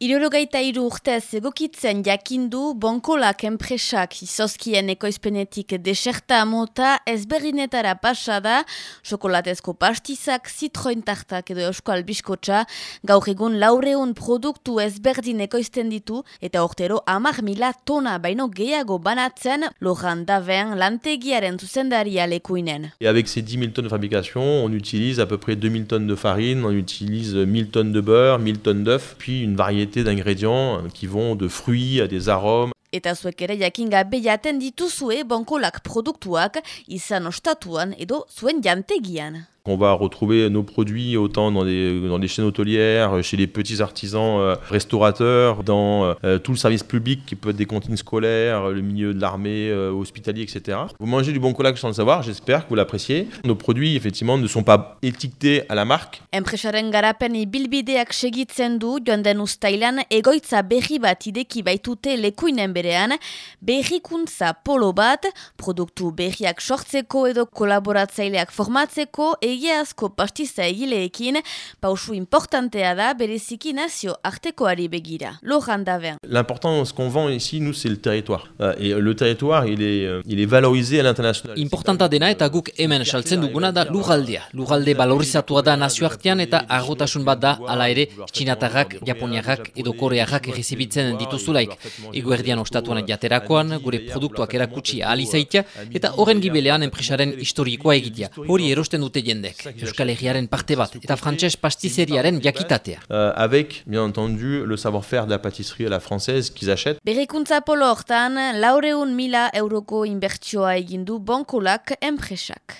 Irorogeita iru urtez egokitzen jakindu bonkolak enpresak ekoizpenetik deserta mota ezberrinetara pasada, xokolatezko pastizak, edo euskal gaur egun laureun produktu ezberdin ekoizten ditu eta ortero amar mila tona baino gehiago banatzen daven lantegiaren zuzendaria lekuinen. Et avec ces 10 000 tonnes de fabrication, on utilise à peu près 2000 tonnes de farine, on utilise 1000 tonnes de beurre, 1000 tonnes d'œufs, puis une variété d'ingrédients qui vont de fruits à des arômes. Edo. On va retrouver nos produits autant dans des, dans des chaînes hôtelières, chez les petits artisans euh, restaurateurs, dans euh, tout le service public qui peut être des cantines scolaires, le milieu de l'armée, euh, hospitalier, etc. Vous mangez du bon collac sans le savoir, j'espère que vous l'appréciez. Nos produits, effectivement, ne sont pas étiquetés à la marque. Enpresaren garapen ibilbideak segitzen du joan den ustailan egoitza berri bat ideki baitute lekuinen berean, berrikuntza polo bat, produktu berriak sortzeko edo kolaboratzaileak formatzeko, egiazko pastiza egileekin, pausu importantea da bereziki nazio artekoari begira. Lohan daven. L'important, ce qu'on vend ici, nous, c'est le territoire. Euh, Et le territoire, il est, euh, il est valorisé à l'international. Importanta dena eta guk hemen saltzen duguna da lurraldea. Lurralde valorizatua da nazioartean eta argotasun bat da hala ere txinatarrak, japoniarrak edo korearrak errezibitzen dituzulaik. Eguerdian ostatuan jaterakoan, gure produktuak erakutsi ahal izaitia eta horren gibelean enpresaren historikoa egitea. Hori erosten dute jendek. Euskal Herriaren parte bat eta frantses pastizeriaren jakitatea. Euh, avec, bien entendu, le savoir-faire de la pâtisserie à la française qu'ils achètent. Berrikuntza polo hortan, laureun mila euroko inbertsioa egindu bonkolak enpresak.